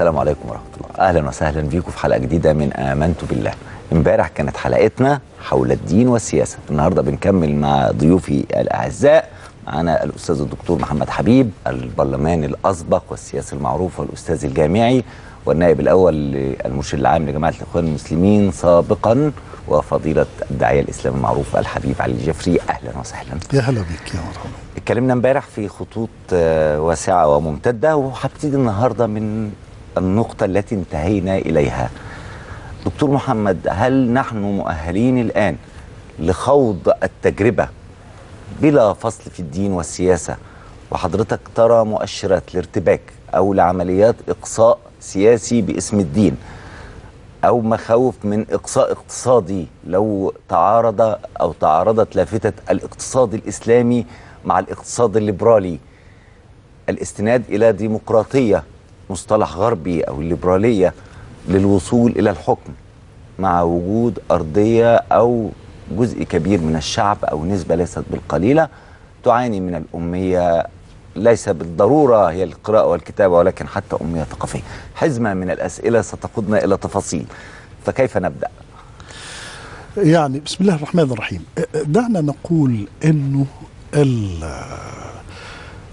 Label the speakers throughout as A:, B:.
A: السلام عليكم ورحمة الله. أهلا وسهلا بيكم في حلقة جديدة من آمنت بالله. امبارح كانت حلقتنا حول الدين والسياسة. النهاردة بنكمل مع ضيوفي الأعزاء. معنا الأستاذ الدكتور محمد حبيب البرلماني الأسبق والسياسي المعروف والأستاذ الجامعي والنائب الأول للمرشد العام لجماعة الإخوان المسلمين سابقا وفضيلة الداعية الإسلامي المعروف الحبيب علي الجفري أهلا وسهلا.
B: يا هلا بك يا مرحبا.
A: اتكلمنا امبارح في خطوط آه، واسعة وممتدة وهبتدي النهاردة من النقطة التي انتهينا إليها. دكتور محمد هل نحن مؤهلين الآن لخوض التجربة بلا فصل في الدين والسياسة؟ وحضرتك ترى مؤشرات لارتباك أو لعمليات إقصاء سياسي باسم الدين أو مخاوف من إقصاء اقتصادي لو تعارض أو تعارضت لافتة الاقتصاد الإسلامي مع الاقتصاد الليبرالي. الاستناد إلى ديمقراطية مصطلح غربي أو الليبرالية للوصول إلى الحكم مع وجود أرضية أو جزء كبير من الشعب أو نسبة ليست بالقليلة تعاني من الأمية. ليس بالضرورة هي القراءة والكتابة ولكن حتى أمية ثقافية. حزمة من الأسئلة ستقودنا إلى تفاصيل. فكيف نبدأ؟
B: يعني بسم الله الرحمن الرحيم. دعنا نقول ال-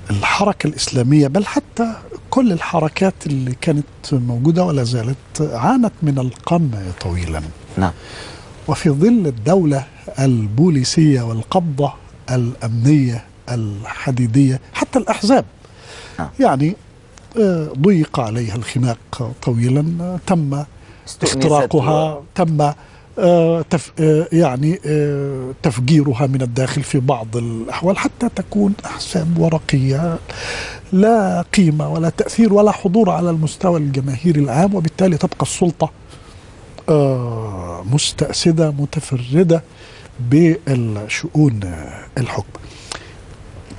B: الحركة الإسلامية بل حتى كل الحركات اللي كانت موجودة ولا زالت عانت من القمع طويلا.
A: نعم.
B: وفي ظل الدولة البوليسية والقبضة الأمنية الحديدية حتى الأحزاب.
A: نعم.
B: يعني آه، ضيق عليها الخناق طويلا آه، تم
A: استؤنست
B: اختراقها تم تف آه، يعني آه، تفجيرها من الداخل في بعض الأحوال حتى تكون أحزاب ورقية. لا قيمة ولا تأثير ولا حضور على المستوى الجماهيري العام وبالتالي تبقى السلطة آه، مستأسدة متفردة بالشؤون آه، الحكم.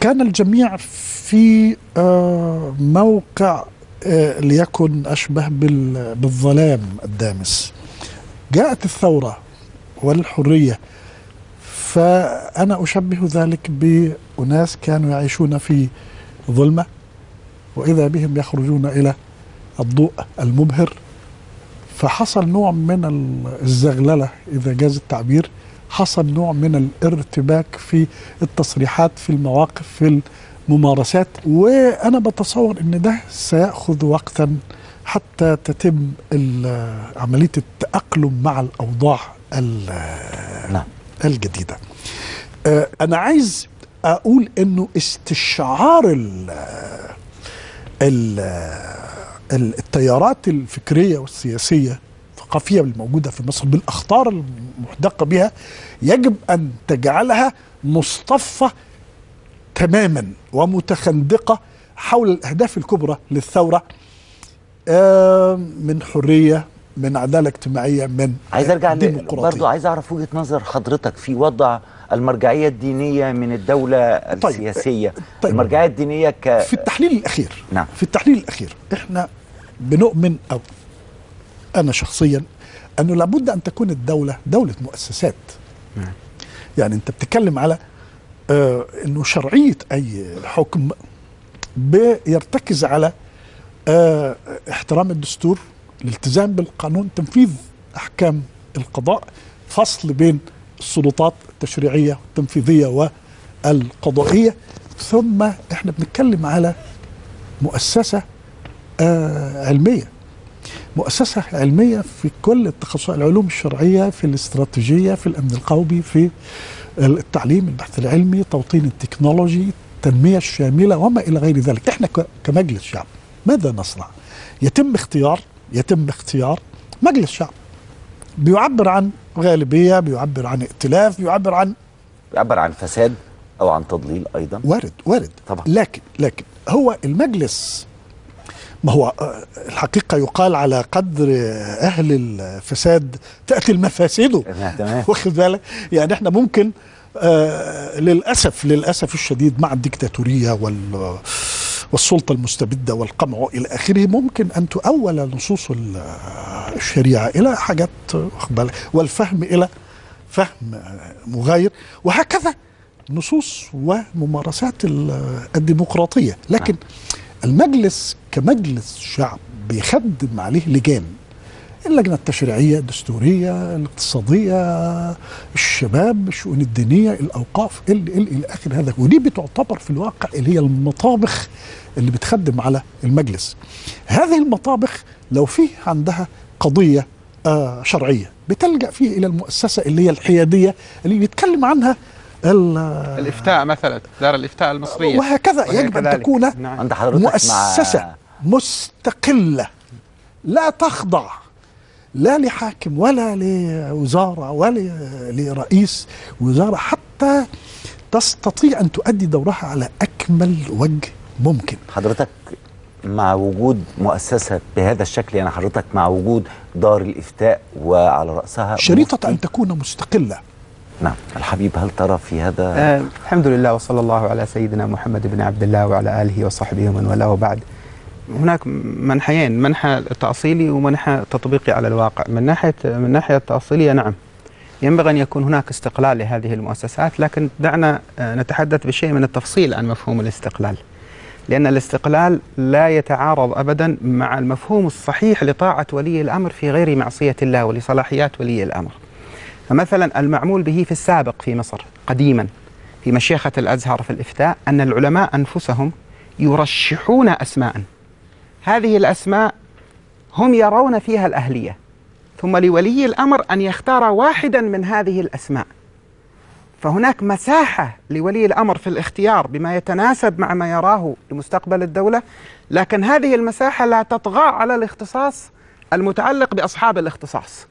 B: كان الجميع في آه، موقع آه، ليكن أشبه بال- بالظلام الدامس. جاءت الثورة والحرية فأنا أشبه ذلك بأناس كانوا يعيشون في ظلمة وإذا بهم يخرجون إلى الضوء المبهر فحصل نوع من ال- الزغللة إذا جاز التعبير حصل نوع من الارتباك في التصريحات في المواقف في الممارسات وأنا بتصور أن ده سيأخذ وقتا حتى تتم ال- عملية التأقلم مع الأوضاع ال-
A: نعم.
B: الجديدة. آه، أنا عايز أقول أنه استشعار ال ال ال- التيارات الفكرية والسياسية الثقافية الموجودة في مصر بالأخطار المحدقة بها يجب أن تجعلها مصطفى تماما ومتخندقة حول الأهداف الكبرى للثورة آه، من حرية من عدالة اجتماعية من
A: عايز
B: أرجع.
A: برضو عايز أعرف وجهة نظر حضرتك في وضع المرجعية الدينية من الدولة
B: طيب.
A: السياسية
B: طيب.
A: المرجعية الدينية ك
B: في التحليل الأخير
A: نعم.
B: في التحليل الأخير إحنا بنؤمن أو أنا شخصيا أنه لابد أن تكون الدولة دولة مؤسسات
A: نعم.
B: يعني أنت بتتكلم على آه أنه شرعية أي حكم بيرتكز على آه احترام الدستور الالتزام بالقانون تنفيذ أحكام القضاء فصل بين السلطات التشريعية والتنفيذية والقضائية. ثم إحنا بنتكلم على مؤسسة آه علمية. مؤسسة علمية في كل التخصصات العلوم الشرعية في الاستراتيجية في الأمن القومي في التعليم البحث العلمي توطين التكنولوجي التنمية الشاملة وما إلى غير ذلك. إحنا ك- كمجلس شعب ماذا نصنع؟ يتم اختيار يتم اختيار مجلس شعب. بيعبر عن غالبية بيعبر عن ائتلاف بيعبر عن
A: بيعبر عن فساد أو عن تضليل أيضا؟
B: وارد وارد.
A: طبعا.
B: لكن لكن هو المجلس ما هو آه، الحقيقة يقال على قدر أهل الفساد تأتي المفاسد. واخد بالك؟ يعني إحنا ممكن آه للأسف للأسف الشديد مع الديكتاتورية وال والسلطة المستبدة والقمع إلى آخره. ممكن أن تؤول نصوص ال- الشريعة إلى حاجات والفهم إلى فهم مغاير وهكذا نصوص وممارسات ال- الديمقراطية. لكن المجلس كمجلس شعب بيخدم عليه لجان. اللجنة التشريعية الدستورية الاقتصادية الشباب الشؤون الدينية الأوقاف إلى إلى إلى آخر هذا. ودي بتعتبر في الواقع اللي هي المطابخ اللي بتخدم على المجلس. هذه المطابخ لو فيه عندها قضية آه شرعية بتلجأ فيه إلى المؤسسة اللي هي الحيادية اللي بيتكلم عنها ال-
C: الإفتاء مثلا دار الإفتاء المصرية.
B: وهكذا يجب أن
C: كذلك.
B: تكون
C: نعم.
A: عند حضرتك
B: مؤسسة
A: مع
B: مستقلة. لا تخضع. لا لحاكم ولا لوزارة ولا لرئيس وزارة حتى تستطيع أن تؤدي دورها على أكمل وجه ممكن.
A: حضرتك مع وجود مؤسسة بهذا الشكل يعني حضرتك مع وجود دار الإفتاء وعلى رأسها
B: شريطة
A: مفتي؟
B: أن تكون مستقلة.
A: نعم. الحبيب هل ترى في هذا؟
C: آه الحمد لله وصلى الله على سيدنا محمد بن عبد الله وعلى آله وصحبه ومن والاه وبعد. هناك منحيين منحى تأصيلي ومنحى تطبيقي على الواقع. من ناحية من الناحية التأصيلية نعم. ينبغي أن يكون هناك استقلال لهذه المؤسسات لكن دعنا آه، نتحدث بشيء من التفصيل عن مفهوم الاستقلال. لأن الاستقلال لا يتعارض أبدا مع المفهوم الصحيح لطاعة ولي الأمر في غير معصية الله ولصلاحيات ولي الأمر. فمثلا المعمول به في السابق في مصر قديما في مشيخة الأزهر في الإفتاء أن العلماء أنفسهم يرشحون أسماء. هذه الأسماء هم يرون فيها الأهلية. ثم لولي الأمر أن يختار واحدا من هذه الأسماء. فهناك مساحة لولي الأمر في الاختيار بما يتناسب مع ما يراه لمستقبل الدولة لكن هذه المساحة لا تطغى على الاختصاص المتعلق بأصحاب الاختصاص.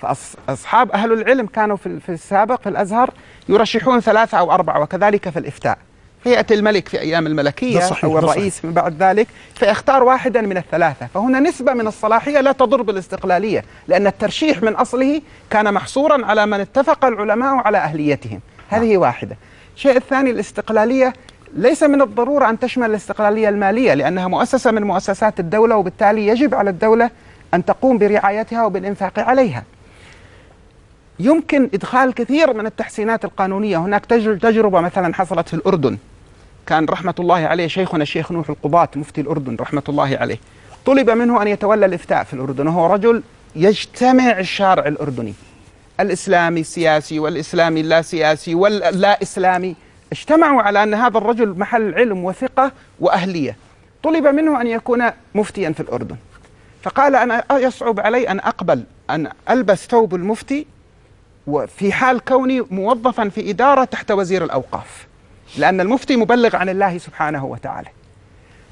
C: فأصحاب أهل العلم كانوا في السابق في الأزهر يرشحون ثلاثة أو أربعة وكذلك في الإفتاء. فيأتي الملك في أيام الملكية
B: صحيح،
C: أو الرئيس من بعد ذلك فيختار واحدا من الثلاثة. فهنا نسبة من الصلاحية لا تضر بالاستقلالية لأن الترشيح من أصله كان محصورا على من اتفق العلماء على أهليتهم. هذه واحدة. الشيء الثاني الاستقلالية ليس من الضرورة أن تشمل الاستقلالية المالية لأنها مؤسسة من مؤسسات الدولة وبالتالي يجب على الدولة أن تقوم برعايتها وبالإنفاق عليها. يمكن إدخال كثير من التحسينات القانونية. هناك تجر- تجربة مثلا حصلت في الأردن. كان رحمة الله عليه شيخنا الشيخ نوح القضاة مفتي الأردن رحمة الله عليه. طلب منه أن يتولى الإفتاء في الأردن وهو رجل يجتمع الشارع الأردني. الإسلامي السياسي والإسلامي اللا سياسي واللا إسلامي اجتمعوا على أن هذا الرجل محل علم وثقة وأهلية. طلب منه أن يكون مفتيا في الأردن. فقال أنا يصعب علي أن أقبل أن ألبس ثوب المفتي وفي حال كوني موظفا في إدارة تحت وزير الأوقاف. لأن المفتي مبلغ عن الله سبحانه وتعالى.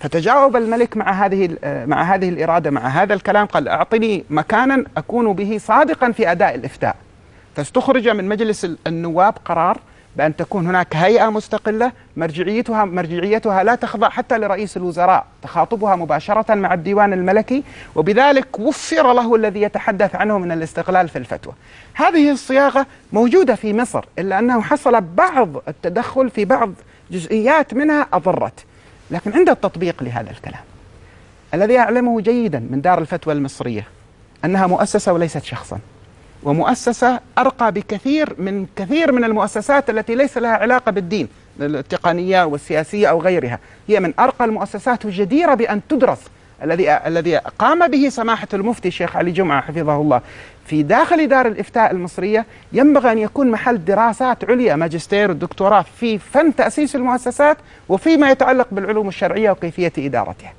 C: فتجاوب الملك مع هذه مع هذه الإرادة مع هذا الكلام قال أعطني مكانا أكون به صادقا في أداء الإفتاء. فاستخرج من مجلس النواب قرار بأن تكون هناك هيئة مستقلة مرجعيتها مرجعيتها لا تخضع حتى لرئيس الوزراء تخاطبها مباشرة مع الديوان الملكي وبذلك وفر له الذي يتحدث عنه من الاستقلال في الفتوى. هذه الصياغة موجودة في مصر إلا أنه حصل بعض التدخل في بعض جزئيات منها أضرت. لكن عند التطبيق لهذا الكلام الذي أعلمه جيدا من دار الفتوى المصرية أنها مؤسسة وليست شخصا. ومؤسسة أرقى بكثير من كثير من المؤسسات التي ليس لها علاقة بالدين التقنية والسياسية أو غيرها. هي من أرقى المؤسسات الجديرة بأن تدرس الذي الذي قام به سماحة المفتي الشيخ علي جمعة حفظه الله. في داخل دار الإفتاء المصرية ينبغي أن يكون محل دراسات عليا ماجستير والدكتوراه في فن تأسيس المؤسسات وفيما يتعلق بالعلوم الشرعية وكيفية إدارتها.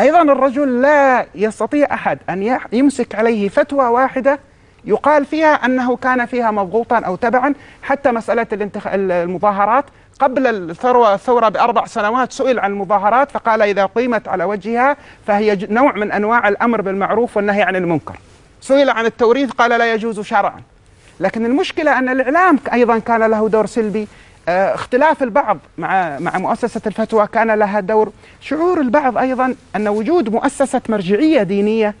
C: أيضا الرجل لا يستطيع أحد أن يمسك عليه فتوى واحدة يقال فيها أنه كان فيها مضغوطا أو تبعا حتى مسألة الانتخ... المظاهرات. قبل الثورة الثورة بأربع سنوات سئل عن المظاهرات فقال إذا قيمت على وجهها فهي نوع من أنواع الأمر بالمعروف والنهي عن المنكر. سئل عن التوريث قال لا يجوز شرعا. لكن المشكلة أن الإعلام أيضا كان له دور سلبي. آه اختلاف البعض مع مع مؤسسة الفتوى كان لها دور. شعور البعض أيضا أن وجود مؤسسة مرجعية دينية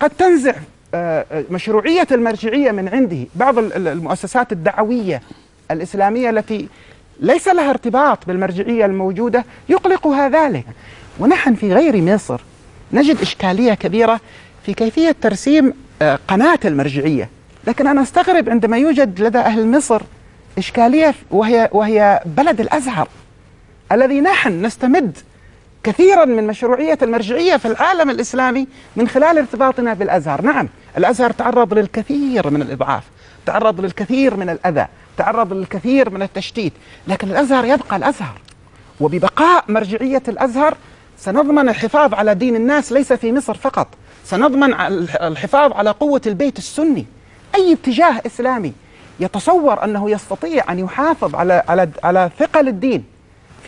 C: قد تنزع مشروعية المرجعية من عنده بعض المؤسسات الدعوية الإسلامية التي ليس لها ارتباط بالمرجعية الموجودة يقلقها ذلك. ونحن في غير مصر نجد إشكالية كبيرة في كيفية ترسيم قناة المرجعية. لكن أنا أستغرب عندما يوجد لدى أهل مصر إشكالية وهي, وهي بلد الأزهر الذي نحن نستمد كثيرا من مشروعية المرجعية في العالم الإسلامي من خلال ارتباطنا بالأزهر. نعم الأزهر تعرض للكثير من الإضعاف تعرض للكثير من الأذى تعرض للكثير من التشتيت لكن الأزهر يبقى الأزهر. وببقاء مرجعية الأزهر سنضمن الحفاظ على دين الناس ليس في مصر فقط سنضمن الحفاظ على قوة البيت السني. أي اتجاه إسلامي يتصور أنه يستطيع أن يحافظ على على على ثقل الدين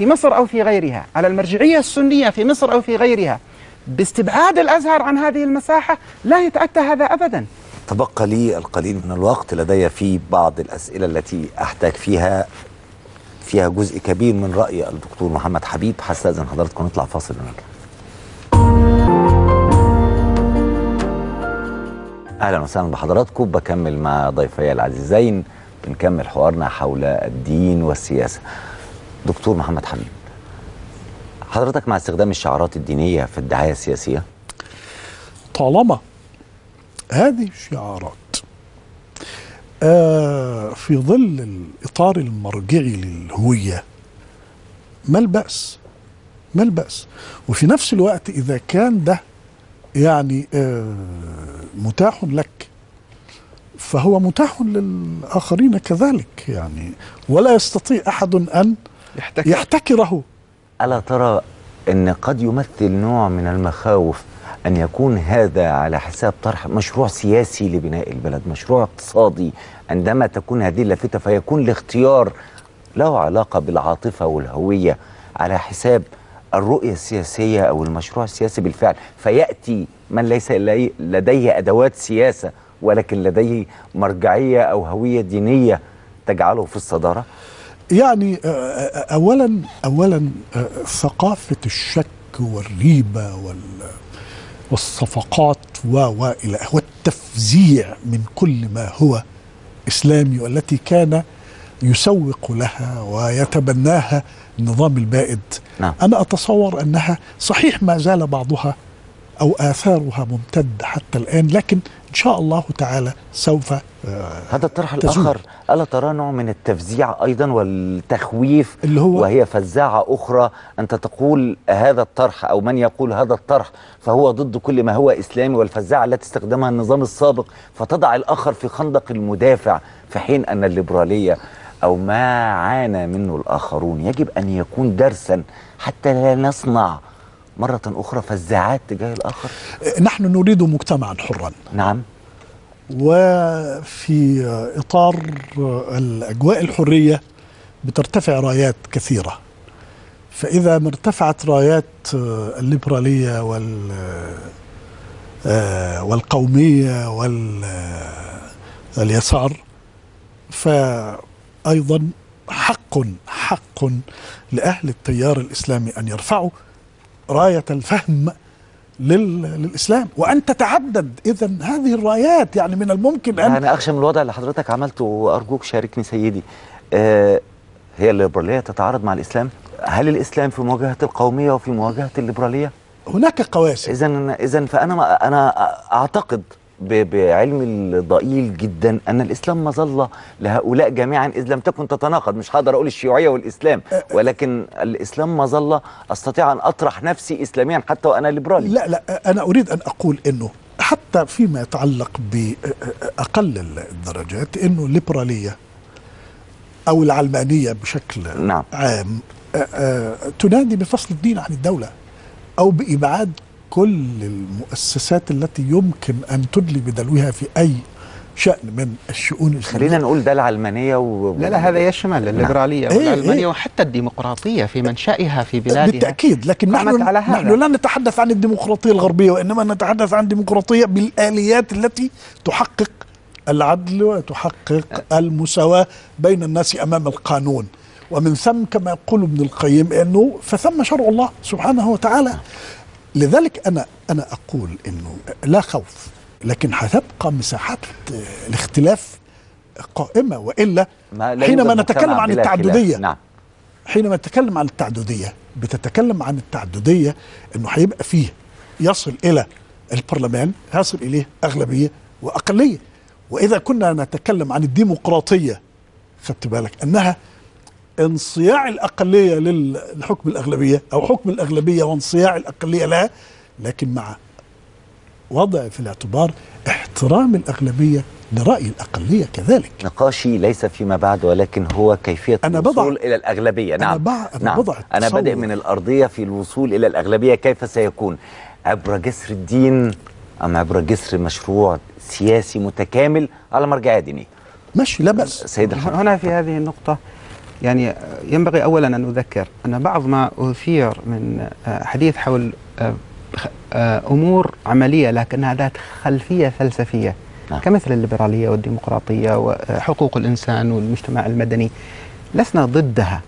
C: في مصر أو في غيرها على المرجعية السنية في مصر أو في غيرها. باستبعاد الأزهر عن هذه المساحة لا يتأتى هذا أبدا.
A: تبقى لي القليل من الوقت لدي في بعض الأسئلة التي أحتاج فيها فيها جزء كبير من رأي الدكتور محمد حبيب. هستأذن حضراتكم نطلع فاصل ونرجع. أهلا وسهلا بحضراتكم. بكمل مع ضيفي العزيزين. بنكمل حوارنا حول الدين والسياسة. دكتور محمد حبيب حضرتك مع استخدام الشعارات الدينية في الدعاية السياسية؟
B: طالما هذه الشعارات آه في ظل الإطار المرجعي للهوية ما البأس؟ ما البأس؟ وفي نفس الوقت إذا كان ده يعني آه متاح لك فهو متاح للآخرين كذلك يعني ولا يستطيع أحد أن
C: يحتكر.
B: يحتكره.
A: ألا ترى أن قد يمثل نوع من المخاوف أن يكون هذا على حساب طرح مشروع سياسي لبناء البلد مشروع اقتصادي؟ عندما تكون هذه اللافتة فيكون الاختيار له علاقة بالعاطفة والهوية على حساب الرؤية السياسية أو المشروع السياسي بالفعل. فيأتي من ليس لديه أدوات سياسة ولكن لديه مرجعية أو هوية دينية تجعله في الصدارة؟
B: يعني أولا أولا ثقافة الشك والريبة وال والصفقات و والى والتفزيع من كل ما هو إسلامي والتي كان يسوق لها ويتبناها النظام البائد
A: نعم.
B: أنا أتصور أنها صحيح ما زال بعضها أو آثارها ممتد حتى الآن لكن إن شاء الله تعالى سوف
A: هذا الطرح
B: تزول.
A: الآخر. ألا ترى نوع من التفزيع أيضا والتخويف
B: اللي هو-
A: وهي فزاعة أخرى؟ أنت تقول هذا الطرح أو من يقول هذا الطرح فهو ضد كل ما هو إسلامي والفزاعة التي استخدمها النظام السابق فتضع الآخر في خندق المدافع في حين أن الليبرالية أو ما عانى منه الآخرون. يجب أن يكون درسا حتى لا نصنع مرة أخرى فزاعات تجاه الآخر؟
B: نحن نريد مجتمعا حرا.
A: نعم.
B: وفي إطار الأجواء الحرية بترتفع رايات كثيرة. فإذا ما ارتفعت رايات الليبرالية وال والقومية واليسار فأيضا حق حق لأهل التيار الإسلامي أن يرفعوا. راية الفهم لل... للإسلام. وأن تتعدد إذا هذه الرايات يعني من الممكن أن
A: أنا أخشى من الوضع اللي حضرتك عملته وأرجوك شاركني سيدي. آه هي الليبرالية تتعارض مع الإسلام. هل الإسلام في مواجهة القومية وفي مواجهة الليبرالية؟
B: هناك قواسم.
A: إذا إذا فأنا ما أنا أعتقد ب- بعلمي الضئيل جدا أن الإسلام مظله لهؤلاء جميعا إذ لم تكن تتناقض مش هقدر أقول الشيوعية والإسلام ولكن الإسلام مظله أستطيع أن أطرح نفسي اسلاميا حتى وأنا ليبرالي
B: لا لا أنا أريد أن أقول أنه حتى فيما يتعلق بأقل الدرجات أنه الليبرالية أو العلمانية بشكل
A: نعم.
B: عام تنادي بفصل الدين عن الدولة أو بإبعاد كل المؤسسات التي يمكن أن تدلي بدلوها في أي شأن من الشؤون الإسلامية
A: خلينا نقول ده العلمانية و...
C: لا لا هذا يشمل الليبرالية
B: إيه،
C: والعلمانية
B: إيه.
C: وحتى الديمقراطية في منشأها في بلادها.
B: بالتأكيد لكن نحن
C: على هذا.
B: نحن لا نتحدث عن الديمقراطية الغربية وإنما نتحدث عن ديمقراطية بالآليات التي تحقق العدل وتحقق المساواة بين الناس أمام القانون. ومن ثم كما يقول ابن القيم أنه فثم شرع الله سبحانه وتعالى. لذلك أنا أنا أقول أنه لا خوف لكن هتبقى مساحات آه، الاختلاف قائمة وإلا
A: ما لا
B: حينما نتكلم عن. التعددية
A: نعم
B: حينما تتكلم عن التعددية بتتكلم عن التعددية إنه هيبقى فيه يصل إلى البرلمان يصل إليه أغلبية وأقلية وإذا كنا نتكلم عن الديمقراطية خدت بالك أنها انصياع الأقلية لل- لحكم الأغلبية أو حكم الأغلبية وانصياع الأقلية لها لكن مع وضع في الاعتبار احترام الأغلبية لرأي الأقلية كذلك.
A: نقاشي ليس فيما بعد ولكن هو كيفية
B: أنا
A: الوصول
B: بضع-
A: إلى الأغلبية.
B: أنا
A: نعم.
B: بع- أنا
A: نعم.
B: بضع
A: أنا
B: تصور.
A: بادئ من الأرضية في الوصول إلى الأغلبية. كيف سيكون؟ عبر جسر الدين أم عبر جسر مشروع سياسي متكامل؟ على مرجعية دينية
B: ماشي لا بأس.
A: سيد الحمد
C: هنا في هذه النقطة يعني ينبغي أولا أن نذكر أن بعض ما أثير من آه، حديث حول آه، آه، أمور عملية لكنها ذات خلفية فلسفية
A: نعم.
C: كمثل الليبرالية والديمقراطية وحقوق الإنسان والمجتمع المدني لسنا ضدها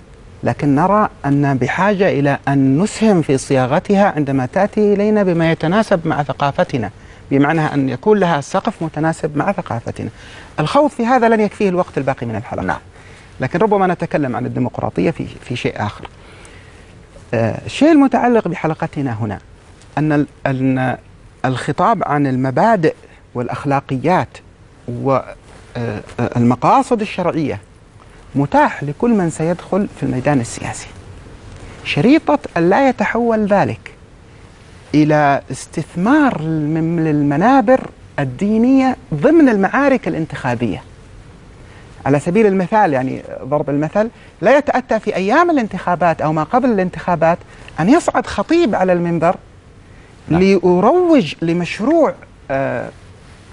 C: لكن نرى أن بحاجة إلى أن نسهم في صياغتها عندما تأتي إلينا بما يتناسب مع ثقافتنا بمعنى أن يكون لها سقف متناسب مع ثقافتنا الخوض في هذا لن يكفيه الوقت الباقي من الحلقة
A: نعم.
C: لكن ربما نتكلم عن الديمقراطية في في شيء آخر. آه، الشيء المتعلق بحلقتنا هنا أن ال- أن الخطاب عن المبادئ والأخلاقيات والمقاصد الشرعية متاح لكل من سيدخل في الميدان السياسي. شريطة أن لا يتحول ذلك إلى استثمار من المنابر الدينية ضمن المعارك الانتخابية. على سبيل المثال يعني ضرب المثل لا يتأتى في أيام الانتخابات أو ما قبل الانتخابات أن يصعد خطيب على المنبر
A: نعم.
C: ليروج لمشروع آه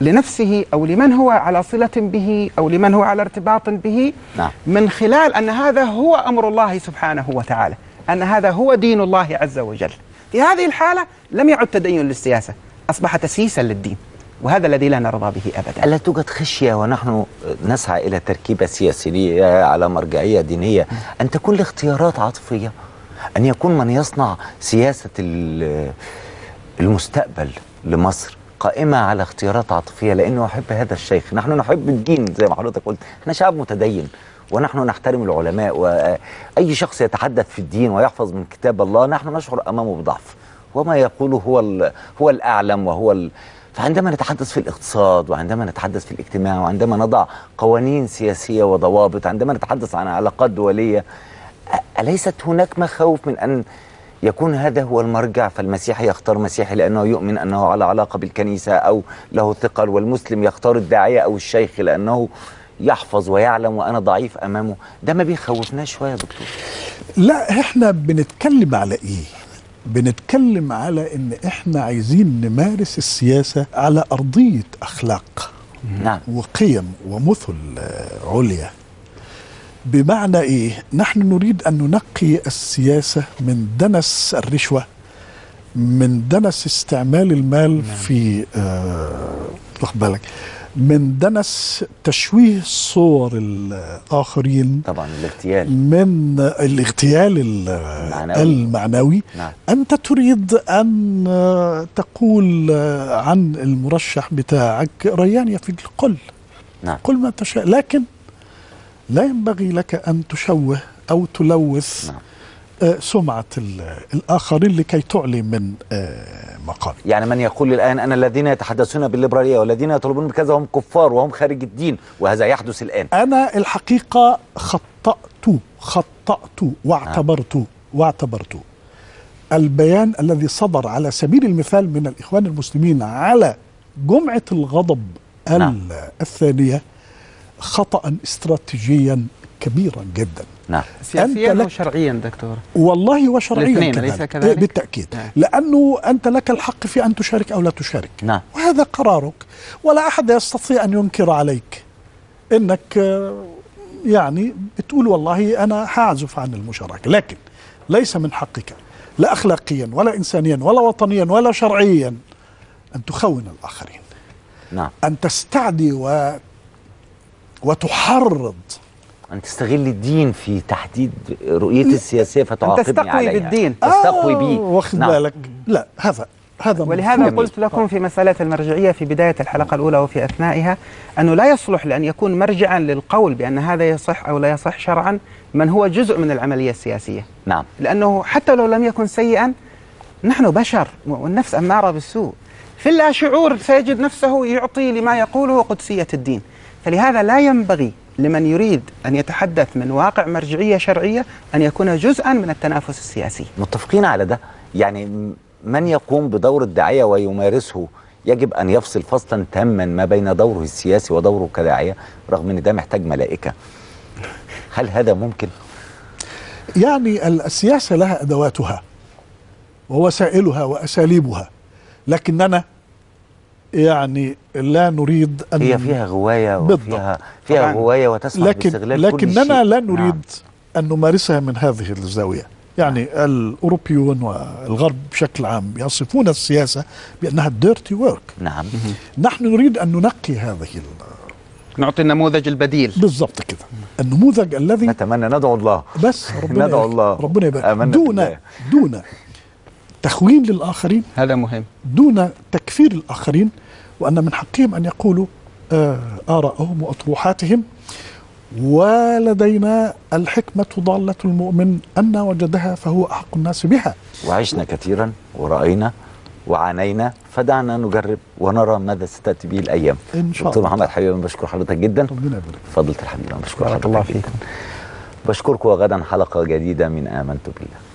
C: لنفسه أو لمن هو على صلة به أو لمن هو على ارتباط به
A: نعم.
C: من خلال أن هذا هو أمر الله سبحانه وتعالى أن هذا هو دين الله عز وجل في هذه الحالة لم يعد تدين للسياسة أصبح تسييسا للدين وهذا الذي لا نرضى به أبدا.
A: ألا توجد خشية ونحن نسعى إلى تركيبة سياسية على مرجعية دينية أن تكون لاختيارات عاطفية أن يكون من يصنع سياسة ال- المستقبل لمصر قائمة على اختيارات عاطفية لأنه أحب هذا الشيخ. نحن نحب الدين زي ما حضرتك قلت. إحنا شعب متدين ونحن نحترم العلماء وأي شخص يتحدث في الدين ويحفظ من كتاب الله نحن نشعر أمامه بضعف. وما يقوله هو هو الأعلم وهو. فعندما نتحدث في الاقتصاد وعندما نتحدث في الاجتماع وعندما نضع قوانين سياسية وضوابط عندما نتحدث عن علاقات دولية أليست هناك مخاوف من أن يكون هذا هو المرجع؟ فالمسيحي يختار مسيحي لأنه يؤمن أنه على علاقة بالكنيسة أو له ثقل والمسلم يختار الداعية أو الشيخ لأنه يحفظ ويعلم وأنا ضعيف أمامه. ده ما بيخوفناش شوية يا دكتور.
B: لا إحنا بنتكلم على إيه؟ بنتكلم على إن إحنا عايزين نمارس السياسة على أرضية أخلاق
A: نعم.
B: وقيم ومثل آه، عليا. بمعنى إيه؟ نحن نريد أن ننقي السياسة من دنس الرشوة من دنس استعمال المال في آه بالك؟ من دنس تشويه صور الآخرين
A: طبعا الاغتيال.
B: من الاغتيال ال-
A: المعنوي.
B: المعنوي.
A: نعم.
B: أنت تريد أن آه، تقول آه، عن المرشح بتاعك ريان يفيد قل
A: نعم.
B: قل ما تشاء. لكن لا ينبغي لك أن تشوه أو تلوث
A: نعم.
B: آه، سمعة ال- الآخرين لكي تعلي من مقام
A: يعني من يقول الآن أن الذين يتحدثون بالليبرالية والذين يطلبون بكذا هم كفار وهم خارج الدين وهذا يحدث الآن.
B: أنا الحقيقة خطأت خطأت واعتبرت واعتبرت. البيان الذي صدر على سبيل المثال من الإخوان المسلمين على جمعة الغضب
A: نعم.
B: الثانية خطأ استراتيجيا كبيرا جدا.
A: نعم.
C: سياسيا
B: أنت
C: أو
B: لك-
C: شرعيا دكتور؟
B: والله وشرعيا
C: الاثنين،
B: كذلك.
C: أليس كذلك؟
B: بالتأكيد.
C: نعم.
B: لأنه أنت لك الحق في أن تشارك أو لا تشارك.
A: نعم.
B: وهذا قرارك. ولا أحد يستطيع أن ينكر عليك. إنك آه، يعني بتقول والله أنا هعزف عن المشاركة. لكن ليس من حقك لا أخلاقيا ولا إنسانيا ولا وطنيا ولا شرعيا أن تخون الآخرين.
A: نعم.
B: أن تستعدي و وتحرض.
A: أن تستغل الدين في تحديد رؤيتي السياسية فتعاقبني
C: تستقوي
A: عليها.
C: بالدين.
A: تستقوي بيه
B: واخد
A: نعم.
B: بالك. لا هذا هذا
C: ولهذا. قلت لكم في مسألة المرجعية في بداية الحلقة الأولى وفي أثنائها أنه لا يصلح لأن يكون مرجعا للقول بأن هذا يصح أو لا يصح شرعا من هو جزء من العملية السياسية.
A: نعم.
C: لأنه حتى لو لم يكن سيئا نحن بشر والنفس أمارة بالسوء. في اللا شعور سيجد نفسه يعطي لما يقوله قدسية الدين. فلهذا لا ينبغي لمن يريد أن يتحدث من واقع مرجعية شرعية أن يكون جزءا من التنافس السياسي.
A: متفقين على ده؟ يعني من يقوم بدور الداعية ويمارسه يجب أن يفصل فصلا تاما ما بين دوره السياسي ودوره كداعية رغم أن ده محتاج ملائكة. هل هذا ممكن؟
B: يعني السياسة لها أدواتها ووسائلها وأساليبها لكننا يعني لا نريد أن
A: هي فيها غواية
B: بالضبط.
A: وفيها فيها. غواية وتسمح
B: لكن
A: باستغلال كل
B: لكننا
A: شيء.
B: لا نريد
A: نعم.
B: أن نمارسها من هذه الزاوية يعني الأوروبيون والغرب بشكل عام يصفون السياسة بأنها ديرتي ورك
A: نعم
B: نحن نريد أن ننقي هذه
C: نعطي النموذج البديل
B: بالضبط كده النموذج الذي
A: نتمنى ندعو الله
B: بس ربنا
A: ندعو
B: يبارك-
A: الله.
B: ربنا يبارك دون
A: بالله.
B: دون تخوين للآخرين
C: هذا مهم
B: دون تكفير الآخرين وأن من حقهم أن يقولوا آه، آراءهم وأطروحاتهم. ولدينا الحكمة ضالة المؤمن أن وجدها فهو أحق الناس بها.
A: وعشنا كثيرا ورأينا وعانينا فدعنا نجرب ونرى ماذا ستأتي به الأيام.
B: إن شاء
A: دكتور. محمد حبيبي بشكر حضرتك جدا.
B: ربنا يبارك
A: فضلت الحمد لله بشكر حضرتك
C: الله. فيكم
A: بشكركم وغدا حلقة جديدة من آمنت بالله.